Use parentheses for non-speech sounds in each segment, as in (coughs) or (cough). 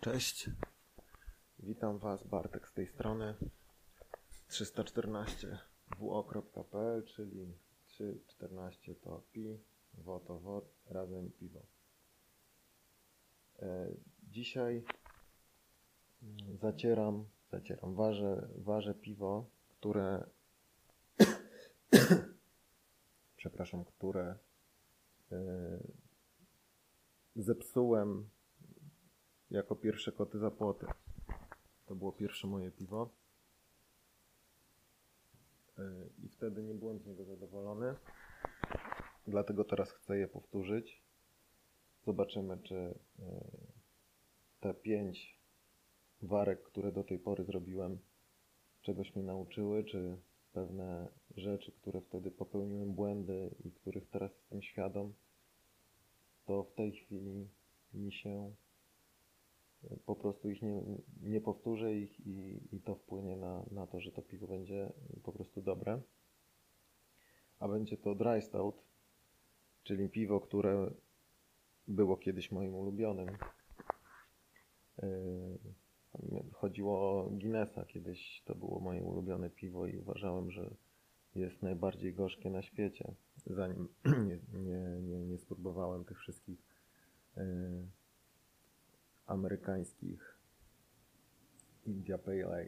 Cześć. Witam Was, Bartek z tej strony. 314 wo.pl, czyli 314 to pi, wo to wod, razem piwo. E, Dzisiaj zacieram, zacieram, ważę, ważę piwo, które (coughs) przepraszam, które e, zepsułem jako pierwsze koty za płoty. To było pierwsze moje piwo. Yy, I wtedy nie byłem z niego zadowolony. Dlatego teraz chcę je powtórzyć. Zobaczymy, czy yy, te pięć warek, które do tej pory zrobiłem, czegoś mnie nauczyły, czy pewne rzeczy, które wtedy popełniłem błędy i których teraz jestem świadom, to w tej chwili mi się po prostu ich nie, nie powtórzę ich i, i to wpłynie na, na to, że to piwo będzie po prostu dobre. A będzie to dry stout, czyli piwo, które było kiedyś moim ulubionym. Yy, chodziło o Guinnessa, kiedyś to było moje ulubione piwo i uważałem, że jest najbardziej gorzkie na świecie, zanim (clears throat) nie, nie, nie, nie spróbowałem tych wszystkich yy, amerykańskich India Pale Ale.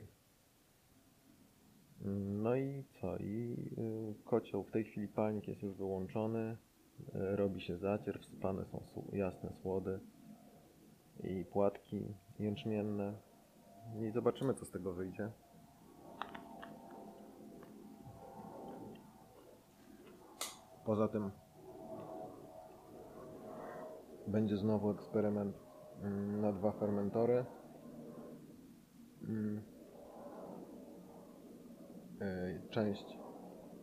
No i co? I y, kocioł, w tej chwili palnik jest już wyłączony, y, robi się zacier, wsypane są jasne słody i płatki jęczmienne. I zobaczymy, co z tego wyjdzie. Poza tym będzie znowu eksperyment na dwa fermentory. Część,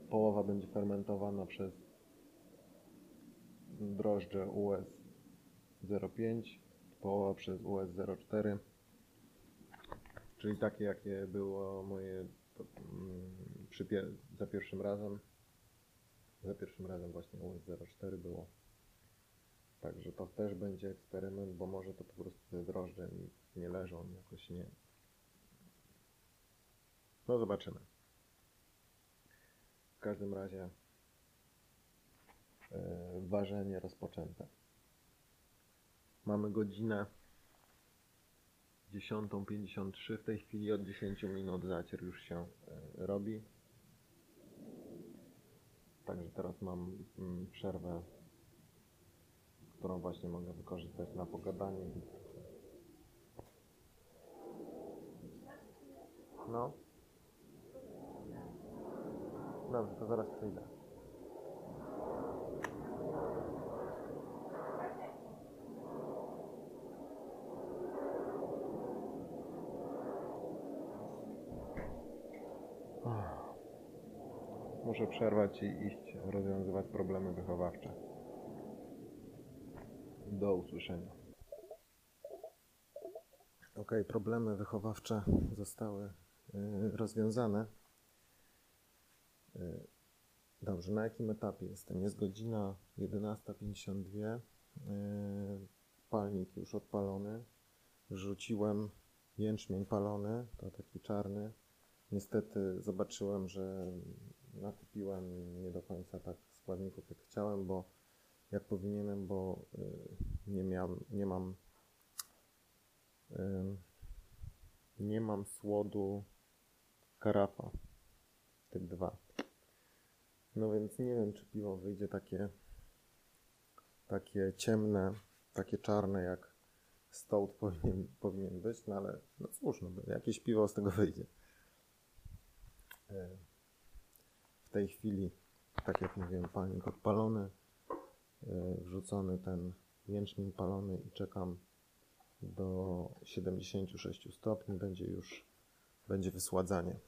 połowa będzie fermentowana przez drożdże US 05, połowa przez US 04, czyli takie jakie było moje przy, za pierwszym razem. Za pierwszym razem właśnie US 04 było. Także to też będzie eksperyment, bo może to po prostu te drożdże mi nie leżą, jakoś nie. No zobaczymy. W każdym razie yy, ważenie rozpoczęte. Mamy godzinę 10.53. W tej chwili od 10 minut zacier już się yy, robi. Także teraz mam yy, przerwę którą właśnie mogę wykorzystać na pogadanie. No. Dobrze, to zaraz przyjdę. Muszę przerwać i iść rozwiązywać problemy wychowawcze. Do usłyszenia. Ok, problemy wychowawcze zostały y, rozwiązane. Y, dobrze, na jakim etapie jestem? Jest godzina 11.52. Y, palnik już odpalony. Wrzuciłem jęczmień palony, to taki czarny. Niestety zobaczyłem, że nakupiłem nie do końca tak składników jak chciałem, bo jak powinienem, bo y, nie, miałem, nie mam y, nie mam słodu karafa typ 2. No więc nie wiem, czy piwo wyjdzie takie takie ciemne, takie czarne jak stout powinien, powinien być, no ale no cóż, no, jakieś piwo z tego wyjdzie. Y, w tej chwili, tak jak mówiłem, palnik odpalony, wrzucony ten jęczmień palony i czekam do 76 stopni, będzie już będzie wysładzanie.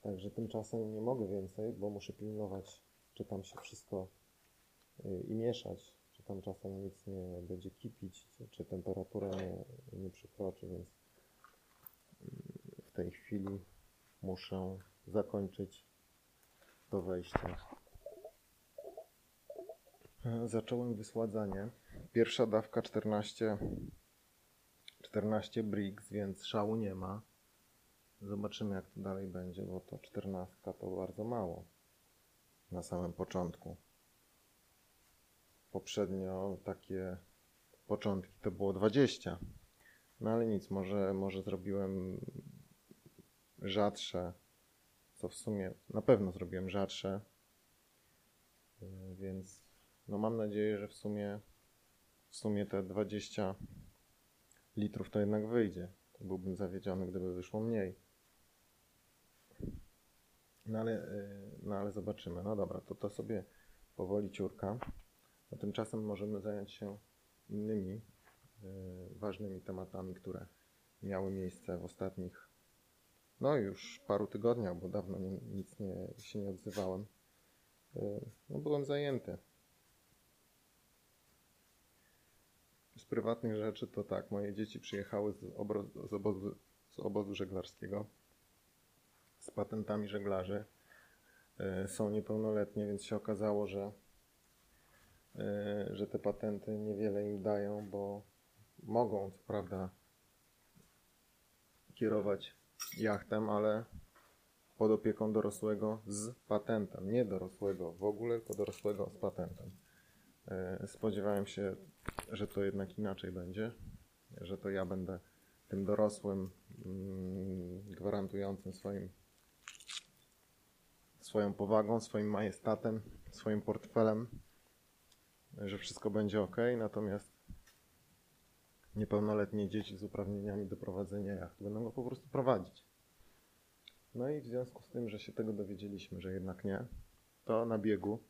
Także tymczasem nie mogę więcej, bo muszę pilnować, czy tam się wszystko e, i mieszać, czy tam czasem nic nie będzie kipić, czy temperatura nie, nie przekroczy, więc w tej chwili muszę zakończyć to wejście (laughs) Zacząłem wysładzanie. Pierwsza dawka 14, 14 bricks, więc szału nie ma. Zobaczymy jak to dalej będzie, bo to 14 to bardzo mało na samym początku. Poprzednio takie początki to było 20. No ale nic, może, może zrobiłem rzadsze, co w sumie na pewno zrobiłem rzadsze, więc no mam nadzieję, że w sumie w sumie te 20 litrów to jednak wyjdzie. Byłbym zawiedziony, gdyby wyszło mniej. No ale, y, no ale zobaczymy. No dobra, to to sobie powoli ciurka. A tymczasem możemy zająć się innymi y, ważnymi tematami, które miały miejsce w ostatnich, no już paru tygodniach, bo dawno nie, nic nie, się nie odzywałem. Y, no byłem zajęty. Z prywatnych rzeczy to tak, moje dzieci przyjechały z, z, obozu, z obozu żeglarskiego z patentami żeglarzy. E, są niepełnoletnie, więc się okazało, że, e, że te patenty niewiele im dają, bo mogą co prawda kierować jachtem, ale pod opieką dorosłego z patentem. Nie dorosłego w ogóle, tylko dorosłego z patentem. E, spodziewałem się, że to jednak inaczej będzie, że to ja będę tym dorosłym, mm, gwarantującym swoim swoją powagą, swoim majestatem, swoim portfelem, że wszystko będzie ok, natomiast niepełnoletnie dzieci z uprawnieniami do prowadzenia jachtu będą go po prostu prowadzić. No i w związku z tym, że się tego dowiedzieliśmy, że jednak nie, to na biegu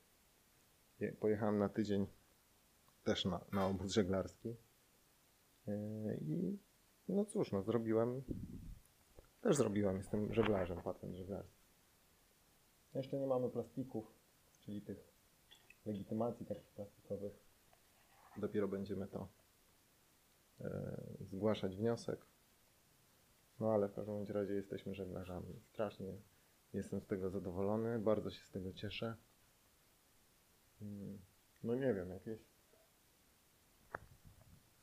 pojechałem na tydzień też na, na obóz żeglarski yy, i no cóż, no zrobiłem, też zrobiłem, jestem żeglarzem, patent żeglarski. Jeszcze nie mamy plastików, czyli tych legitymacji takich plastikowych. Dopiero będziemy to e, zgłaszać wniosek. No ale w każdym razie jesteśmy żeglarzami. Strasznie jestem z tego zadowolony, bardzo się z tego cieszę. Mm, no nie wiem, jakieś...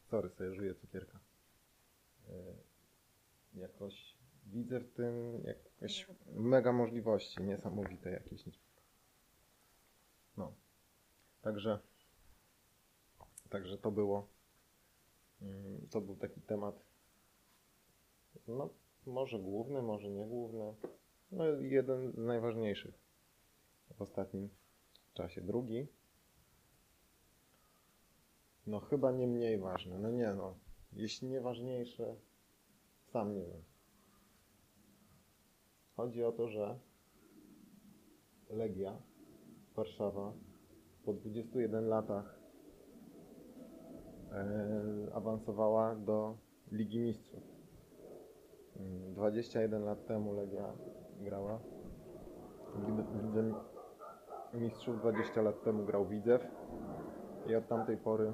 Sorry, sobie żuję cukierka. E, jakoś widzę w tym jakieś mega możliwości, niesamowite jakieś. No. Także, także to było, mm, to był taki temat, no może główny, może nie główny, no jeden z najważniejszych w ostatnim czasie. Drugi, no chyba nie mniej ważny, no nie no, jeśli nie ważniejszy, sam nie wiem. Chodzi o to, że Legia Warszawa po 21 latach e, awansowała do Ligi Mistrzów. 21 mm, lat temu Legia grała w Lidze Mistrzów, 20 lat temu grał Widzew i od tamtej pory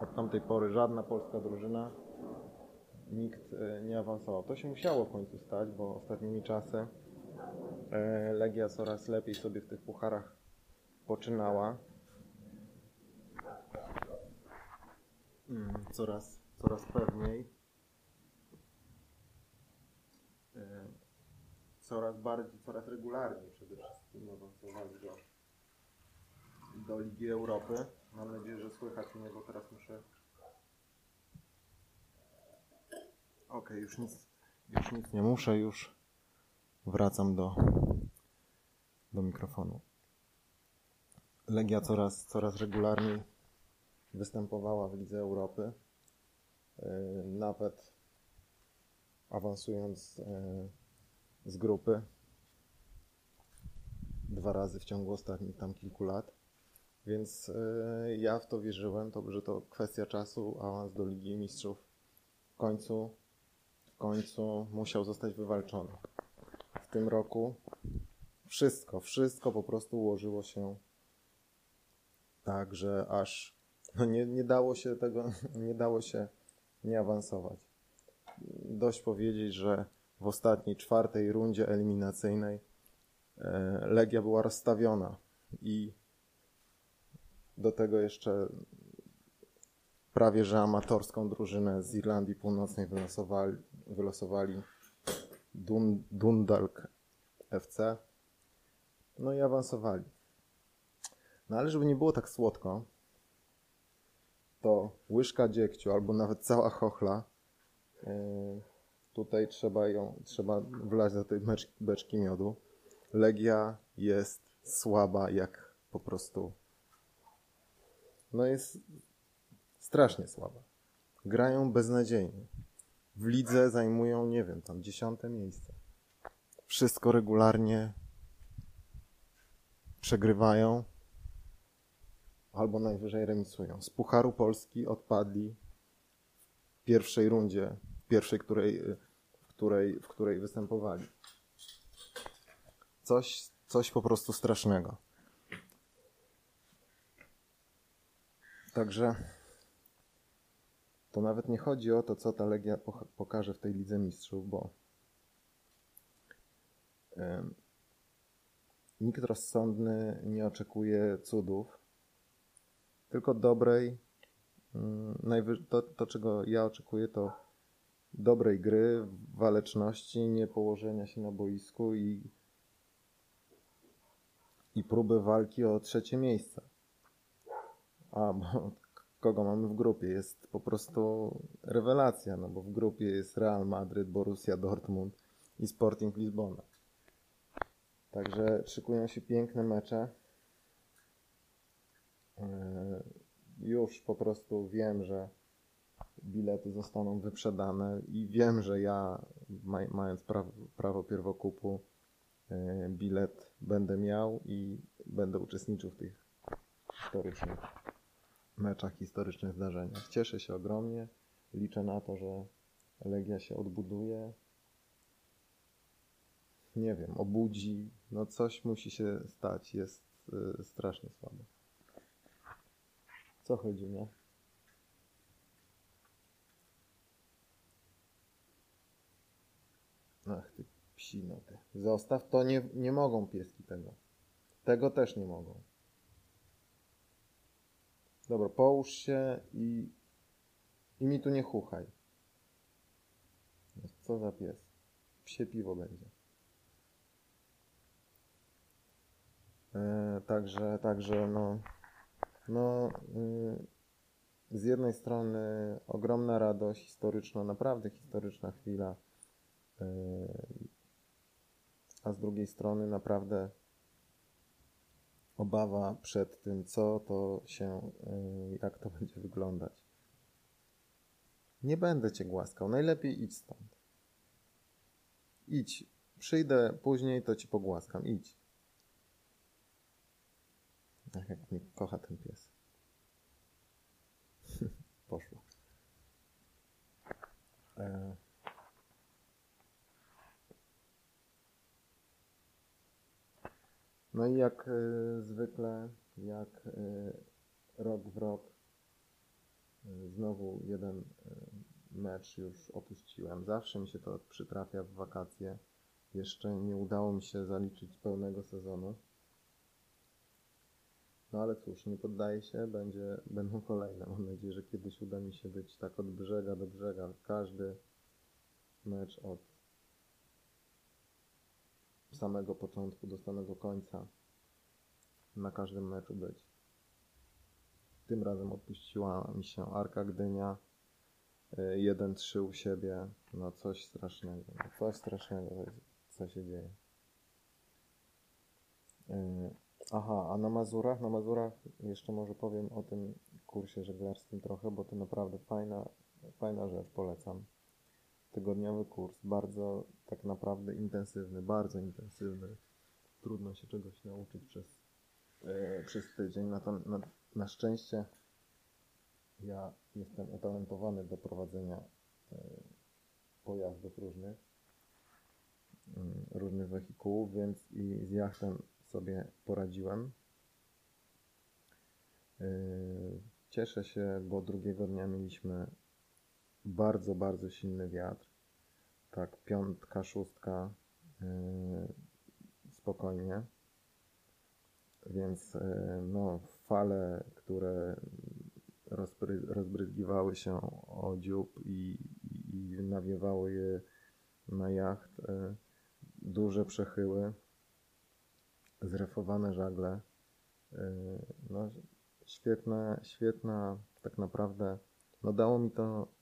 od tamtej pory żadna polska drużyna nikt e, nie awansował. To się musiało w końcu stać, bo ostatnimi czasy e, Legia coraz lepiej sobie w tych pucharach poczynała. Mm, coraz, coraz pewniej. E, coraz bardziej, coraz regularniej przede wszystkim awansowali do, do Ligi Europy. Mam nadzieję, że słychać mnie, bo teraz muszę Ok, już nic, już nic nie muszę, już wracam do, do mikrofonu. Legia coraz, coraz regularniej występowała w Lidze Europy. E, nawet awansując e, z grupy dwa razy w ciągu ostatnich tam kilku lat. Więc e, ja w to wierzyłem, to, że to kwestia czasu, awans do Ligi Mistrzów w końcu końcu musiał zostać wywalczony. W tym roku wszystko, wszystko po prostu ułożyło się tak, że aż no nie, nie dało się tego, (laughs) nie dało się nie awansować. Dość powiedzieć, że w ostatniej, czwartej rundzie eliminacyjnej Legia była rozstawiona i do tego jeszcze prawie że amatorską drużynę z Irlandii Północnej wylosowali, wylosowali Dun, Dundalk FC. No i awansowali. No ale żeby nie było tak słodko, to łyżka dziegciu albo nawet cała chochla, yy, tutaj trzeba ją, trzeba wlać do tej beczki miodu. Legia jest słaba jak po prostu no jest strasznie słaba. Grają beznadziejnie. W lidze zajmują, nie wiem, tam dziesiąte miejsce. Wszystko regularnie przegrywają albo najwyżej remisują. Z Pucharu Polski odpadli w pierwszej rundzie, pierwszej, której, w której, w której występowali. Coś, coś po prostu strasznego. Także to nawet nie chodzi o to, co ta Legia pokaże w tej Lidze Mistrzów, bo nikt rozsądny nie oczekuje cudów, tylko dobrej, mm, to, to czego ja oczekuję, to dobrej gry, waleczności, nie położenia się na boisku i, i próby walki o trzecie miejsce. A, bo (laughs) kogo mamy w grupie? Jest po prostu rewelacja, no bo w grupie jest Real Madryt, Borussia Dortmund i Sporting Lizbona. Także szykują się piękne mecze. E, już po prostu wiem, że bilety zostaną wyprzedane i wiem, że ja, mając prawo, prawo pierwokupu, bilet będę miał i będę uczestniczył w tych historycznych meczach, historycznych zdarzeniach. Cieszę się ogromnie. Liczę na to, że Legia się odbuduje. Nie wiem, obudzi. No coś musi się stać. Jest y, strasznie słabo. Co chodzi, nie? Ach, ty psino. Zostaw, to nie, nie mogą pieski tego. Tego też nie mogą. Dobra, połóż się i, i mi tu nie chuchaj. Co za pies? Psie piwo będzie. E, także, także no, no y, z jednej strony ogromna radość historyczna, naprawdę historyczna chwila, y, a z drugiej strony naprawdę obawa przed tym, co to się, y, jak to (laughs) będzie wyglądać. Nie będę cię głaskał, najlepiej idź stąd. Idź, przyjdę później, to ci pogłaskam, idź. Ach, jak mnie kocha ten pies. (laughs) Poszło. E No i jak y, zwykle, jak y, rok w rok, y, znowu jeden mecz już opuściłem. Zawsze mi się to przytrafia w wakacje. Jeszcze nie udało mi się zaliczyć pełnego sezonu. No ale cóż, nie poddaję się, będzie, będą kolejne. Mam nadzieję, że kiedyś uda mi się być tak od brzega do brzega. Każdy mecz od samego początku do samego końca na każdym meczu być. Tym razem odpuściła mi się Arka Gdynia. 1-3 y, u siebie. No coś strasznego. No coś strasznego, co się dzieje. Y, aha, a na Mazurach, na Mazurach jeszcze może powiem o tym kursie żeglarskim trochę, bo to naprawdę fajna, fajna rzecz, polecam tygodniowy kurs, bardzo tak naprawdę intensywny, bardzo intensywny. Trudno się czegoś nauczyć przez, yy, przez tydzień. Na, to, na, na szczęście ja jestem utalentowany do prowadzenia yy, pojazdów różnych, yy, różnych wehikułów, więc i z jachtem sobie poradziłem. Cieszę się, bo drugiego dnia mieliśmy bardzo, bardzo silny wiatr. Tak, piątka, szóstka yy, spokojnie. Więc yy, no, fale, które rozbry rozbryzgiwały się o dziób i, i, nawiewały je na jacht. E, duże przechyły, zrefowane żagle. E, no, świetna, świetna, tak naprawdę. No dało mi to.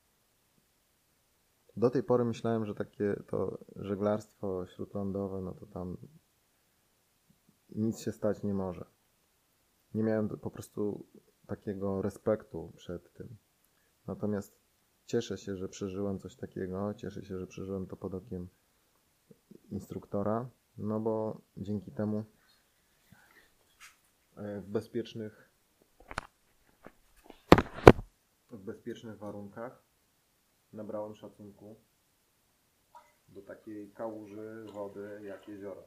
Do tej pory myślałem, że takie to żeglarstwo śródlądowe, no to tam nic się stać nie może. Nie miałem po prostu takiego respektu przed tym. Natomiast cieszę się, że przeżyłem coś takiego, cieszę się, że przeżyłem to pod okiem instruktora, no bo dzięki temu e, w bezpiecznych w bezpiecznych warunkach nabrałem szacunku do takiej kałuży wody jak jezioro.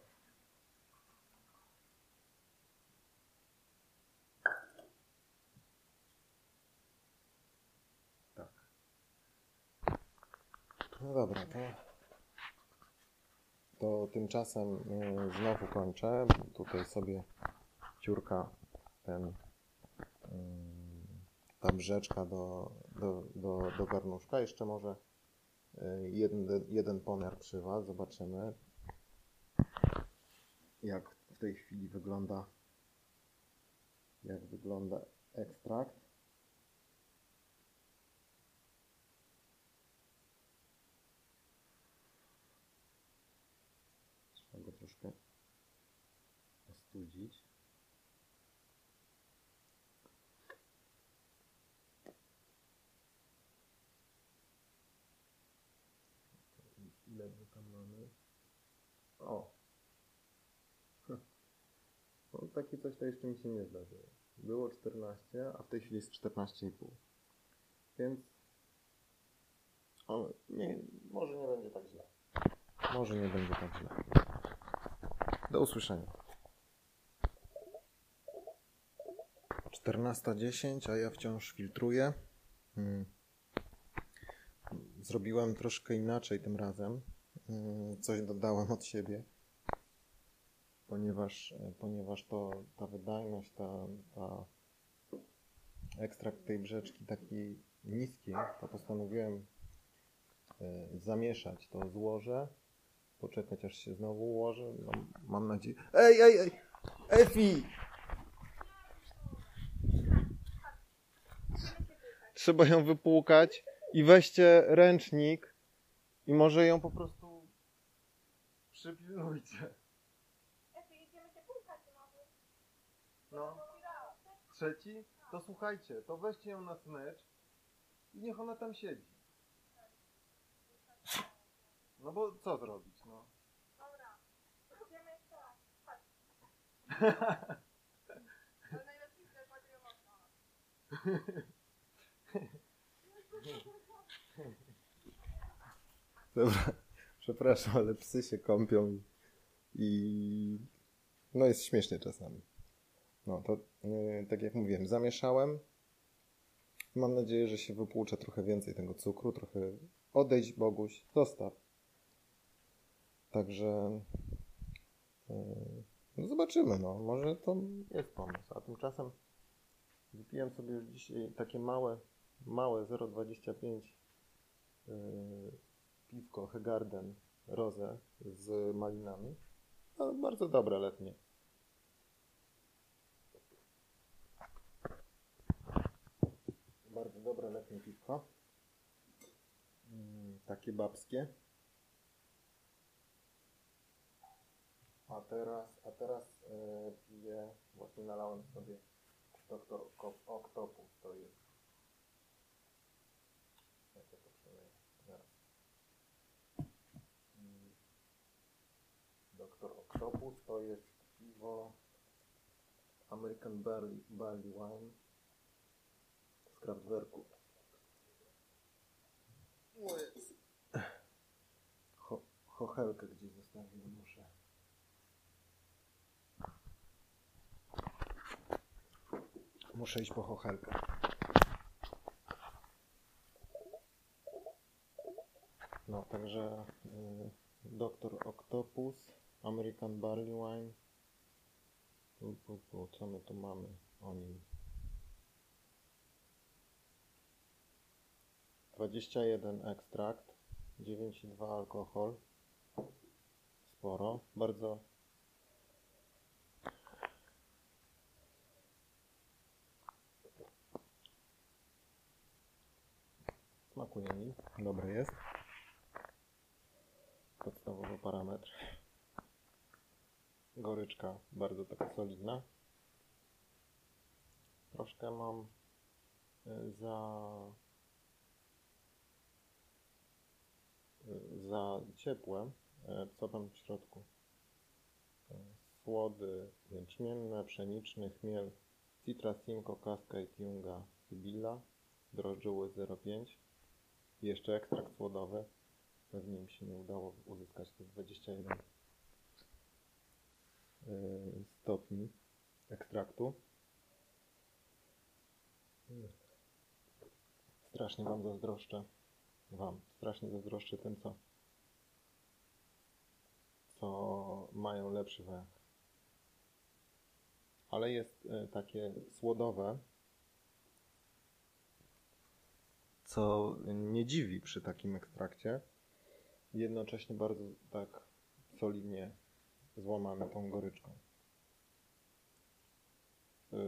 Tak. No dobra, to, to tymczasem y, znowu kończę. Tutaj sobie ciurka ten y, ta brzeczka do, do, do, do garnuszka. Jeszcze może y, jeden, jeden pomiar przy Was. Zobaczymy, jak w tej chwili wygląda jak wygląda ekstrakt. Trzeba go troszkę ostudzić. Ile my tam mamy? O! No, takie coś to jeszcze mi się nie zdarzyło. Było 14, a w tej chwili jest 14,5. Więc o, nie, może nie będzie tak źle. Może nie będzie tak źle. Do usłyszenia. 14.10, a ja wciąż filtruję. Hmm. Zrobiłem troszkę inaczej tym razem. Hmm, Coś dodałem od siebie. Ponieważ, ponieważ to ta wydajność, ta, ta ekstrakt tej brzeczki taki niski, to postanowiłem e, zamieszać to złoże, poczekać aż się znowu ułoży. No, mam nadzieję. Ej, ej, ej! Efi! Trzeba ją wypłukać i weźcie ręcznik i może ją po prostu przypilnujcie. No. Trzeci? To słuchajcie, to weźcie ją na smycz i niech ona tam siedzi. No bo co zrobić, no? (laughs) Dobra, najlepiej przepraszam, ale psy się kąpią i, i no jest śmiesznie czasami. No to yy, tak jak mówiłem, zamieszałem. Mam nadzieję, że się wypłucze trochę więcej tego cukru, trochę odejdź Boguś, zostaw. Także yy, no zobaczymy, no może to jest pomysł. A tymczasem wypiłem sobie już dzisiaj takie małe, małe 0,25 yy, piwko Hegarden Rose z malinami. No, bardzo dobre letnie. Bardzo dobre letnie piwko. Mm, takie babskie. A teraz, a teraz e, piję, właśnie nalałem sobie Doktor Octopus, to jest. Doktor Octopus to jest piwo American Barley, Barley Wine Kraftwerku. Cho, chochelkę gdzieś zostawiłem, muszę. Muszę iść po chochelkę. No, także y, Doktor Octopus, American Barley Wine. Co my tu mamy o nim? 21 ekstrakt, 9,2 alkohol. Sporo, bardzo. Smakuje mi, dobre jest. Podstawowy parametr. Goryczka bardzo taka solidna. Troszkę mam y, za y, za ciepłe. E, Co tam w środku? E, Słody jęczmienne, pszeniczny, chmiel, Citra Simco, Cascade, Junga, Sybilla, drożdże łyz 0,5 i jeszcze ekstrakt słodowy. Pewnie mi się nie udało uzyskać tych 21 y, stopni ekstraktu. Strasznie Wam zazdroszczę. Wam strasznie zazdroszczę tym, co, co mają lepszy węch. Ale jest y, takie słodowe, co nie dziwi przy takim ekstrakcie. Jednocześnie bardzo tak solidnie złamane tą goryczką. Yy,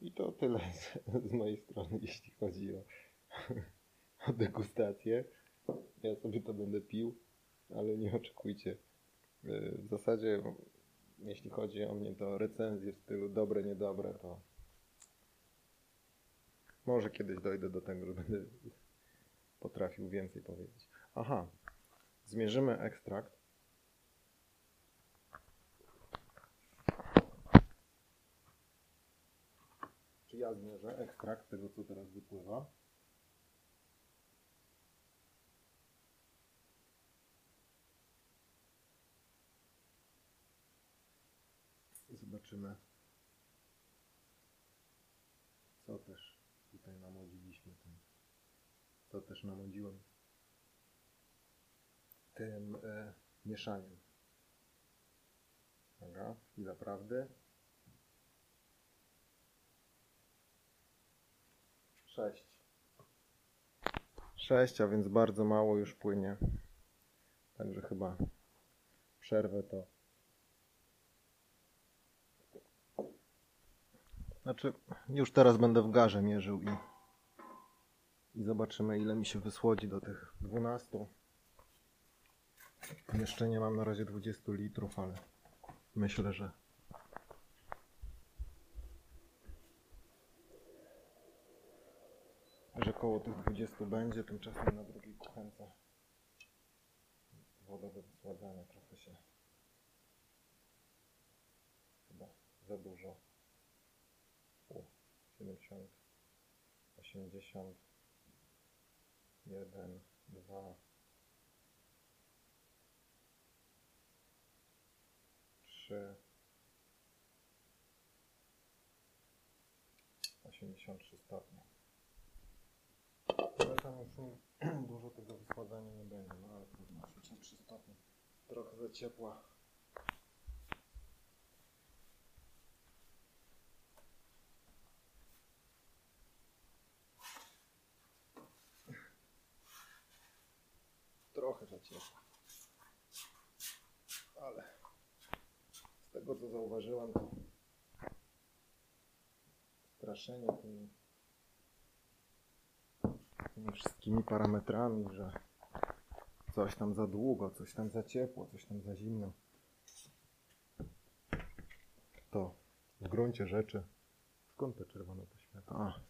I to tyle z, z mojej strony, jeśli chodzi o (laughs) degustację. Ja sobie to będę pił, ale nie oczekujcie. Yy, W zasadzie, jeśli chodzi o mnie, to recenzje w stylu dobre, niedobre, to może kiedyś dojdę do tego, że będę (laughs) potrafił więcej powiedzieć. Aha, zmierzymy ekstrakt. Czy ja zmierzę ekstrakt tego, co teraz wypływa? Zobaczymy, co też tutaj namodziliśmy tym. Co też namodziłem tym e, mieszaniem. Dobra, chwila prawdy. 6. 6, a więc bardzo mało już płynie. Także chyba przerwę to. Znaczy, już teraz będę w garze mierzył i, i zobaczymy, ile mi się wysłodzi do tych 12. Jeszcze nie mam na razie 20 litrów, ale myślę, że że koło tych 20 będzie, tymczasem na drugiej kuchence woda do wysładzania trochę się chyba za dużo 70 80 1 2 3 83 stopnie ale tam już (clears throat) dużo tego wysładzania nie będzie, no ale 63 stopnie. Trochę za ciepła. Trochę ciepła. Ale z tego co zauważyłem, to straszenie tymi tymi wszystkimi parametrami, że coś tam za długo, coś tam za ciepło, coś tam za zimno. To w gruncie rzeczy. Skąd to czerwone to światło? A,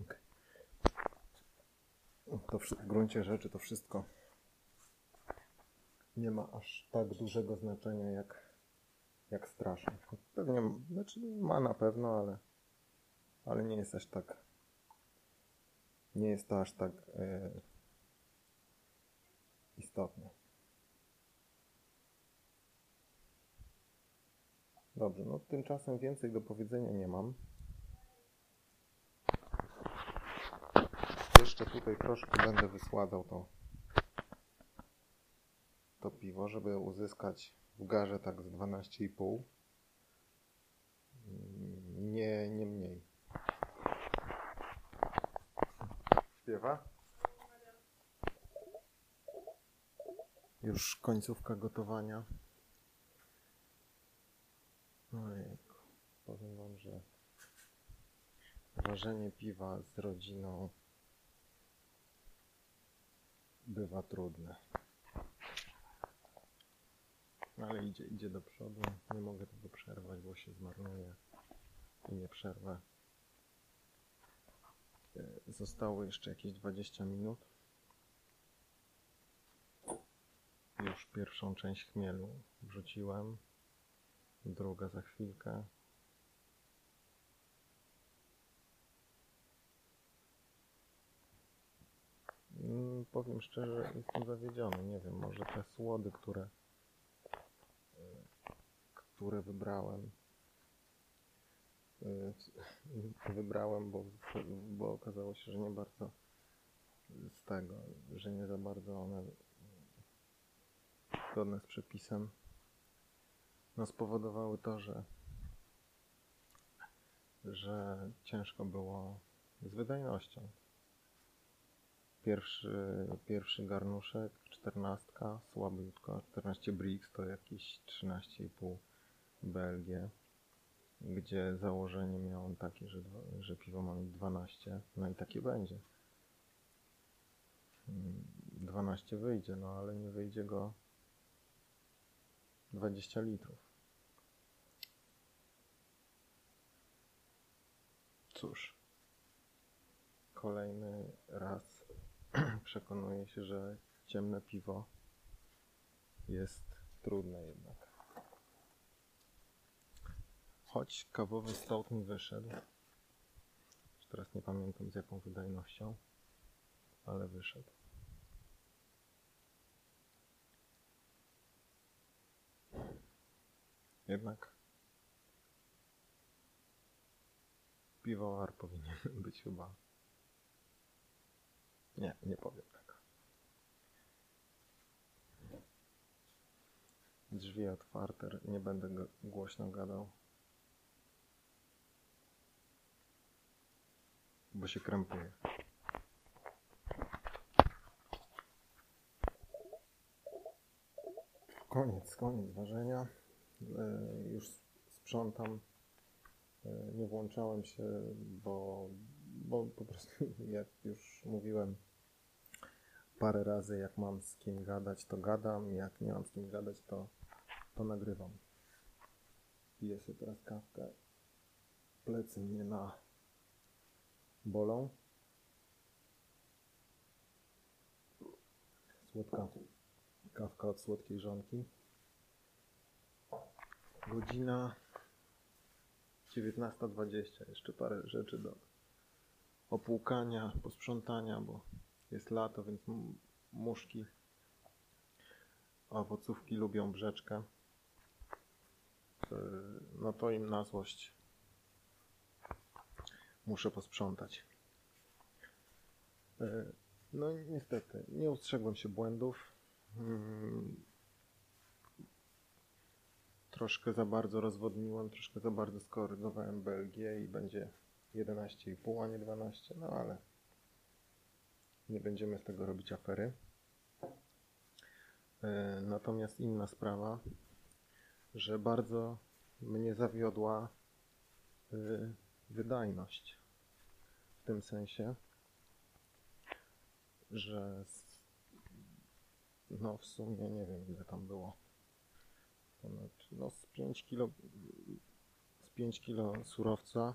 okej. To w gruncie rzeczy to wszystko nie ma aż tak dużego znaczenia jak, jak straszne. Pewnie, znaczy ma na pewno, ale, ale nie jest aż tak nie jest to aż tak e, istotne. Dobrze, no tymczasem więcej do powiedzenia nie mam. Jeszcze tutaj troszkę będę wysładzał to, to piwo, żeby uzyskać w garze tak z 12,5. Mm, Nie, nie mniej. Śpiewa? Już końcówka gotowania. Ojejku, powiem wam, że ważenie piwa z rodziną bywa trudne. Ale idzie, idzie do przodu. Nie mogę tego przerwać, bo się zmarnuje i nie przerwę. E, Zostało jeszcze jakieś 20 minut. Już pierwszą część chmielu wrzuciłem. Druga za chwilkę. Mm, Powiem szczerze, jestem zawiedziony. Nie wiem, może te słody, które, które wybrałem, e, (laughs) wybrałem, bo, bo okazało się, że nie bardzo z tego, że nie za bardzo one zgodne z przepisem, no spowodowały to, że że ciężko było z wydajnością. Pierwszy, pierwszy garnuszek, 14, słabiutko, 14 Brix to jakieś 13,5 BLG, gdzie założenie miałem takie, że, że piwo ma mieć 12, no i takie będzie. Mm, 12 wyjdzie, no ale nie wyjdzie go 20 litrów. Cóż, kolejny raz (clears throat) przekonuję się, że ciemne piwo jest trudne jednak. Choć kawowy stout mi wyszedł. Już teraz nie pamiętam z jaką wydajnością, ale wyszedł. Jednak piwowar powinien (laughs) być chyba. Nie, nie powiem tak. Drzwi otwarte, nie będę głośno gadał. Bo się krępuje. Koniec, koniec ważenia. E, Już sprzątam. E, Nie włączałem się, bo, bo po prostu, (laughs) jak już mówiłem parę razy, jak mam z kim gadać, to gadam, jak nie mam z kim gadać, to, to nagrywam. Piję sobie teraz kawkę. Plecy mnie na bolą. Słodka kawka od słodkiej żonki. Godzina 19.20. Jeszcze parę rzeczy do opłukania, posprzątania, bo jest lato, więc muszki, owocówki lubią brzeczkę. Yy, No to im na złość muszę posprzątać. Yy, No niestety, nie ustrzegłem się błędów. Mm, Troszkę za bardzo rozwodniłem, troszkę za bardzo skorygowałem Belgię i będzie 11,5, a nie 12, no ale nie będziemy z tego robić afery. E, Natomiast inna sprawa, że bardzo mnie zawiodła e, wydajność. W tym sensie, że no w sumie nie wiem ile tam było. Ponad, no z 5 kilo z 5 kilo surowca,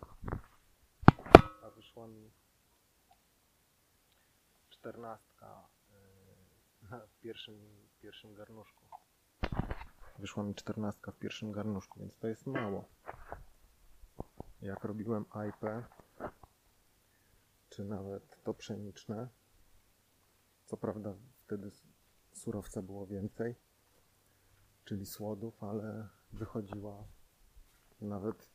a wyszła mi czternastka y, na- w pierwszym, pierwszym garnuszku. Wyszła mi czternastka w pierwszym garnuszku, więc to jest mało. Jak robiłem IP, czy nawet to pszeniczne, co prawda wtedy surowca było więcej, czyli słodów, ale wychodziła nawet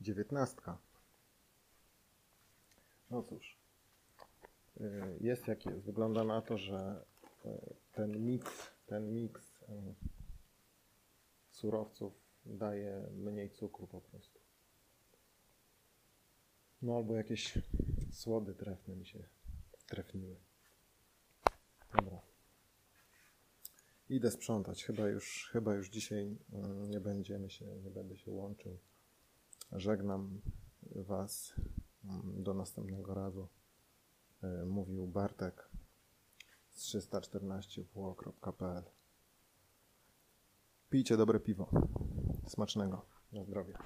dziewiętnastka. No cóż, y, jest jak jest. Wygląda na to, że y, ten miks, ten miks y, surowców daje mniej cukru po prostu. No albo jakieś słody trefne mi się trefniły. Dobra. Idę sprzątać. Chyba już, chyba już dzisiaj mm, nie będziemy się, nie będę się łączył. Żegnam Was mm, do następnego razu. E, Mówił Bartek z 314wło.pl Pijcie dobre piwo. Smacznego. Na zdrowie.